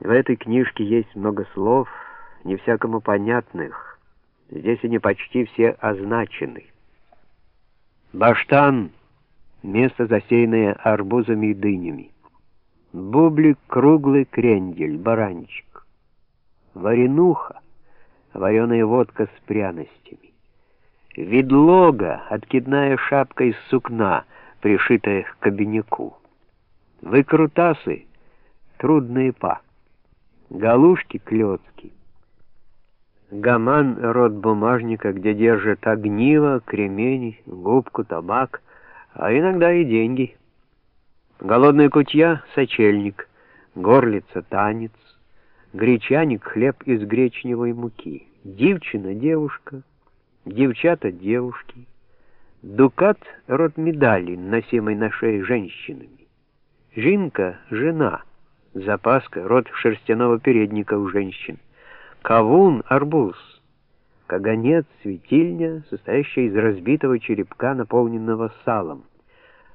В этой книжке есть много слов, не всякому понятных. Здесь они почти все означены. Баштан — место, засеянное арбузами и дынями. Бублик — круглый крендель, баранчик. Варенуха — вареная водка с пряностями. Ведлога — откидная шапка из сукна, пришитая к кабинеку. Выкрутасы — трудные па. Галушки — клетки. Гаман — род бумажника, где держат огниво, кремень, губку, табак, а иногда и деньги. Голодная кутья — сочельник, горлица — танец, гречаник — хлеб из гречневой муки, девчина — девушка, девчата — девушки, дукат — род медали, носимой на шее женщинами, жинка — жена, запаска — род шерстяного передника у женщин, Кавун — арбуз. Каганец — светильня, состоящая из разбитого черепка, наполненного салом.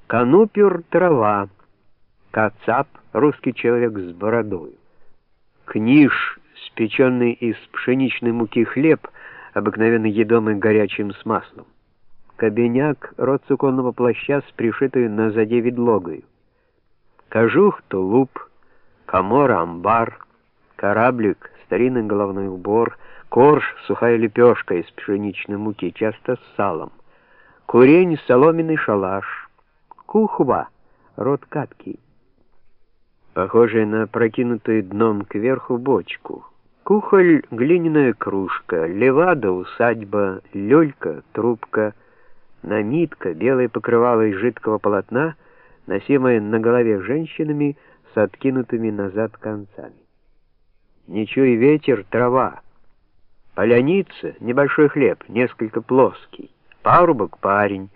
Канупер — трава. Кацап — русский человек с бородой. Книж — спеченный из пшеничной муки хлеб, обыкновенно едомый горячим с маслом. Кабеняк — род суконного плаща с пришитой на заде ведлогою. Кожух — тулуп. Камор — амбар. Кораблик — старинный головной убор, корж — сухая лепешка из пшеничной муки, часто с салом, курень — соломенный шалаш, кухва — род кадки, похожая на опрокинутую дном кверху бочку, кухоль — глиняная кружка, левада — усадьба, люлька — трубка, намитка — белое покрывало из жидкого полотна, носимое на голове женщинами с откинутыми назад концами. Ничего и ветер, трава. Поляница — небольшой хлеб, несколько плоский. Парубок — парень.